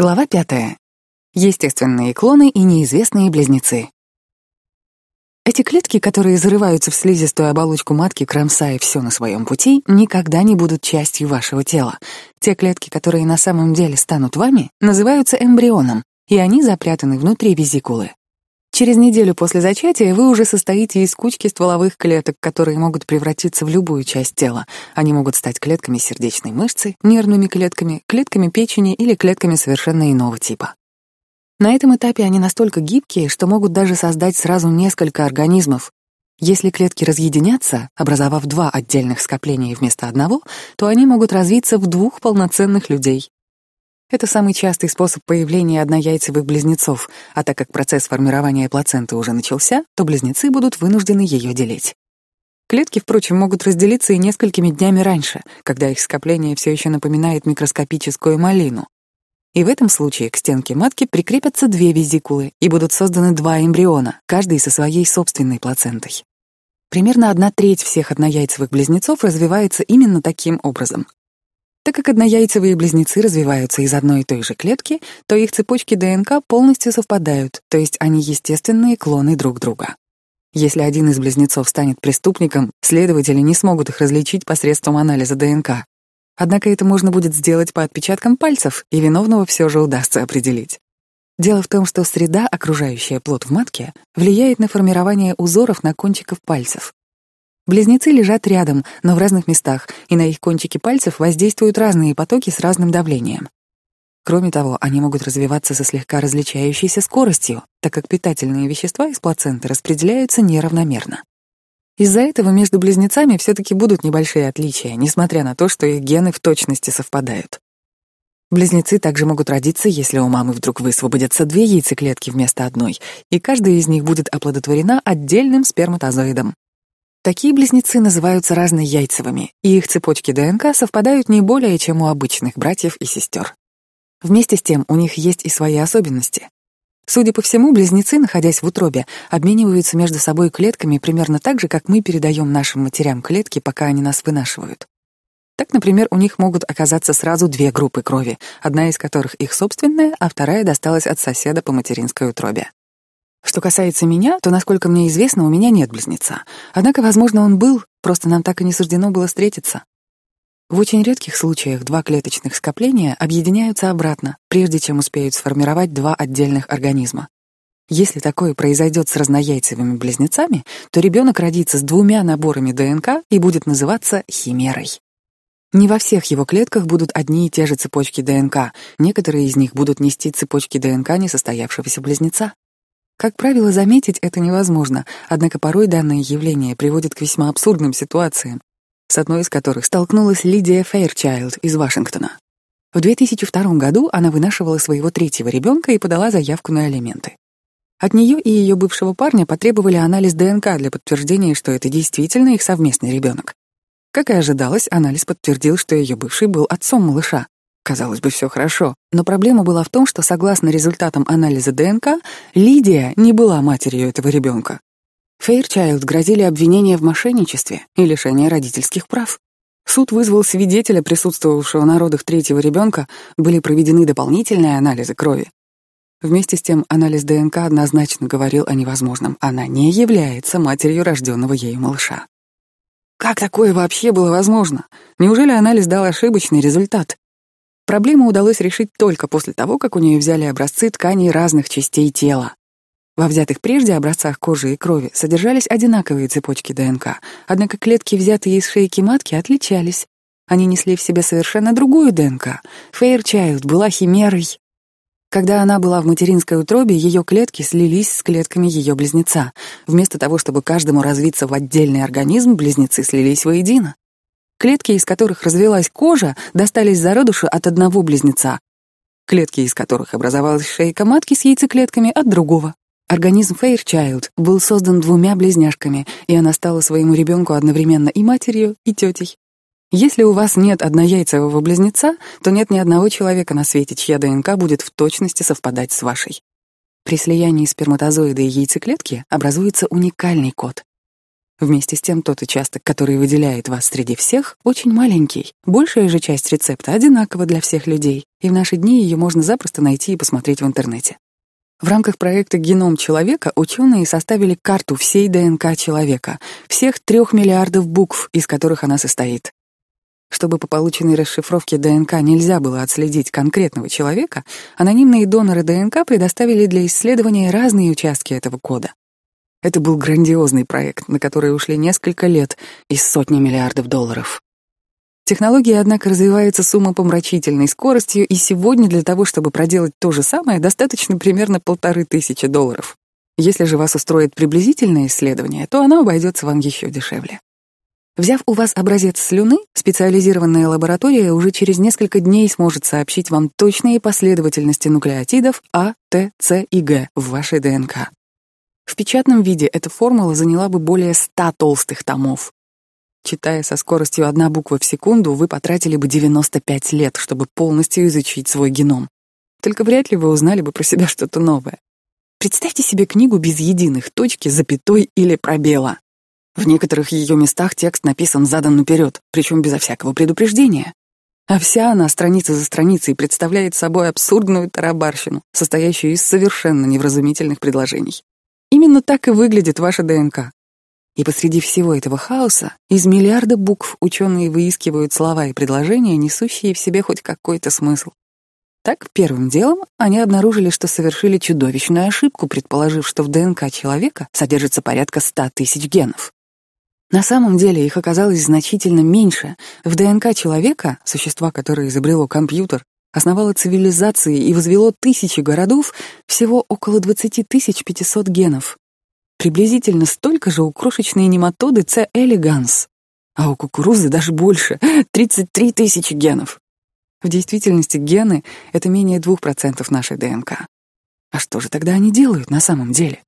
Глава пятая. Естественные клоны и неизвестные близнецы. Эти клетки, которые зарываются в слизистую оболочку матки, кромсая все на своем пути, никогда не будут частью вашего тела. Те клетки, которые на самом деле станут вами, называются эмбрионом, и они запрятаны внутри визикулы. Через неделю после зачатия вы уже состоите из кучки стволовых клеток, которые могут превратиться в любую часть тела. Они могут стать клетками сердечной мышцы, нервными клетками, клетками печени или клетками совершенно иного типа. На этом этапе они настолько гибкие, что могут даже создать сразу несколько организмов. Если клетки разъединятся, образовав два отдельных скопления вместо одного, то они могут развиться в двух полноценных людей. Это самый частый способ появления однояйцевых близнецов, а так как процесс формирования плаценты уже начался, то близнецы будут вынуждены ее делить. Клетки, впрочем, могут разделиться и несколькими днями раньше, когда их скопление все еще напоминает микроскопическую малину. И в этом случае к стенке матки прикрепятся две визикулы и будут созданы два эмбриона, каждый со своей собственной плацентой. Примерно одна треть всех однояйцевых близнецов развивается именно таким образом. Так как однояйцевые близнецы развиваются из одной и той же клетки, то их цепочки ДНК полностью совпадают, то есть они естественные клоны друг друга. Если один из близнецов станет преступником, следователи не смогут их различить посредством анализа ДНК. Однако это можно будет сделать по отпечаткам пальцев, и виновного все же удастся определить. Дело в том, что среда, окружающая плод в матке, влияет на формирование узоров на кончиках пальцев. Близнецы лежат рядом, но в разных местах, и на их кончики пальцев воздействуют разные потоки с разным давлением. Кроме того, они могут развиваться со слегка различающейся скоростью, так как питательные вещества из плаценты распределяются неравномерно. Из-за этого между близнецами все-таки будут небольшие отличия, несмотря на то, что их гены в точности совпадают. Близнецы также могут родиться, если у мамы вдруг высвободятся две яйцеклетки вместо одной, и каждая из них будет оплодотворена отдельным сперматозоидом. Такие близнецы называются разнояйцевыми, и их цепочки ДНК совпадают не более, чем у обычных братьев и сестер. Вместе с тем у них есть и свои особенности. Судя по всему, близнецы, находясь в утробе, обмениваются между собой клетками примерно так же, как мы передаем нашим матерям клетки, пока они нас вынашивают. Так, например, у них могут оказаться сразу две группы крови, одна из которых их собственная, а вторая досталась от соседа по материнской утробе. Что касается меня, то, насколько мне известно, у меня нет близнеца. Однако, возможно, он был, просто нам так и не суждено было встретиться. В очень редких случаях два клеточных скопления объединяются обратно, прежде чем успеют сформировать два отдельных организма. Если такое произойдет с разнояйцевыми близнецами, то ребенок родится с двумя наборами ДНК и будет называться химерой. Не во всех его клетках будут одни и те же цепочки ДНК, некоторые из них будут нести цепочки ДНК несостоявшегося близнеца. Как правило, заметить это невозможно, однако порой данное явление приводит к весьма абсурдным ситуациям, с одной из которых столкнулась Лидия Фейрчайлд из Вашингтона. В 2002 году она вынашивала своего третьего ребенка и подала заявку на алименты. От нее и ее бывшего парня потребовали анализ ДНК для подтверждения, что это действительно их совместный ребенок. Как и ожидалось, анализ подтвердил, что ее бывший был отцом малыша. Казалось бы, все хорошо. Но проблема была в том, что, согласно результатам анализа ДНК, Лидия не была матерью этого ребенка. Фейрчайлд грозили обвинения в мошенничестве и лишение родительских прав. Суд вызвал свидетеля, присутствовавшего на родах третьего ребенка, были проведены дополнительные анализы крови. Вместе с тем, анализ ДНК однозначно говорил о невозможном. Она не является матерью рожденного ею малыша. Как такое вообще было возможно? Неужели анализ дал ошибочный результат? Проблему удалось решить только после того, как у нее взяли образцы тканей разных частей тела. Во взятых прежде образцах кожи и крови содержались одинаковые цепочки ДНК, однако клетки, взятые из шейки матки, отличались. Они несли в себе совершенно другую ДНК. Фейрчайлд была химерой. Когда она была в материнской утробе, ее клетки слились с клетками ее близнеца. Вместо того, чтобы каждому развиться в отдельный организм, близнецы слились воедино. Клетки, из которых развелась кожа, достались зародышу от одного близнеца. Клетки, из которых образовалась шейка матки с яйцеклетками, от другого. Организм Фейрчайлд был создан двумя близняшками, и она стала своему ребенку одновременно и матерью, и тетей. Если у вас нет однояйцевого близнеца, то нет ни одного человека на свете, чья ДНК будет в точности совпадать с вашей. При слиянии сперматозоида и яйцеклетки образуется уникальный код. Вместе с тем тот участок, который выделяет вас среди всех, очень маленький. Большая же часть рецепта одинакова для всех людей, и в наши дни ее можно запросто найти и посмотреть в интернете. В рамках проекта «Геном человека» ученые составили карту всей ДНК человека, всех трех миллиардов букв, из которых она состоит. Чтобы по полученной расшифровке ДНК нельзя было отследить конкретного человека, анонимные доноры ДНК предоставили для исследования разные участки этого кода. Это был грандиозный проект, на который ушли несколько лет и сотни миллиардов долларов. Технология, однако, развивается с умопомрачительной скоростью, и сегодня для того, чтобы проделать то же самое, достаточно примерно полторы тысячи долларов. Если же вас устроит приблизительное исследование, то оно обойдется вам еще дешевле. Взяв у вас образец слюны, специализированная лаборатория уже через несколько дней сможет сообщить вам точные последовательности нуклеотидов А, Т, С и Г в вашей ДНК. В печатном виде эта формула заняла бы более ста толстых томов. Читая со скоростью одна буква в секунду, вы потратили бы 95 лет, чтобы полностью изучить свой геном. Только вряд ли вы узнали бы про себя что-то новое. Представьте себе книгу без единых точки, запятой или пробела. В некоторых ее местах текст написан задан наперед, причем безо всякого предупреждения. А вся она, страница за страницей, представляет собой абсурдную тарабарщину, состоящую из совершенно невразумительных предложений. Именно так и выглядит ваша ДНК. И посреди всего этого хаоса из миллиарда букв ученые выискивают слова и предложения, несущие в себе хоть какой-то смысл. Так, первым делом они обнаружили, что совершили чудовищную ошибку, предположив, что в ДНК человека содержится порядка 100 тысяч генов. На самом деле их оказалось значительно меньше. В ДНК человека, существа, которое изобрело компьютер, основало цивилизации и возвело тысячи городов, всего около 20 500 генов. Приблизительно столько же у крошечной нематоды C. elegans, а у кукурузы даже больше — 33 тысячи генов. В действительности гены — это менее 2% нашей ДНК. А что же тогда они делают на самом деле?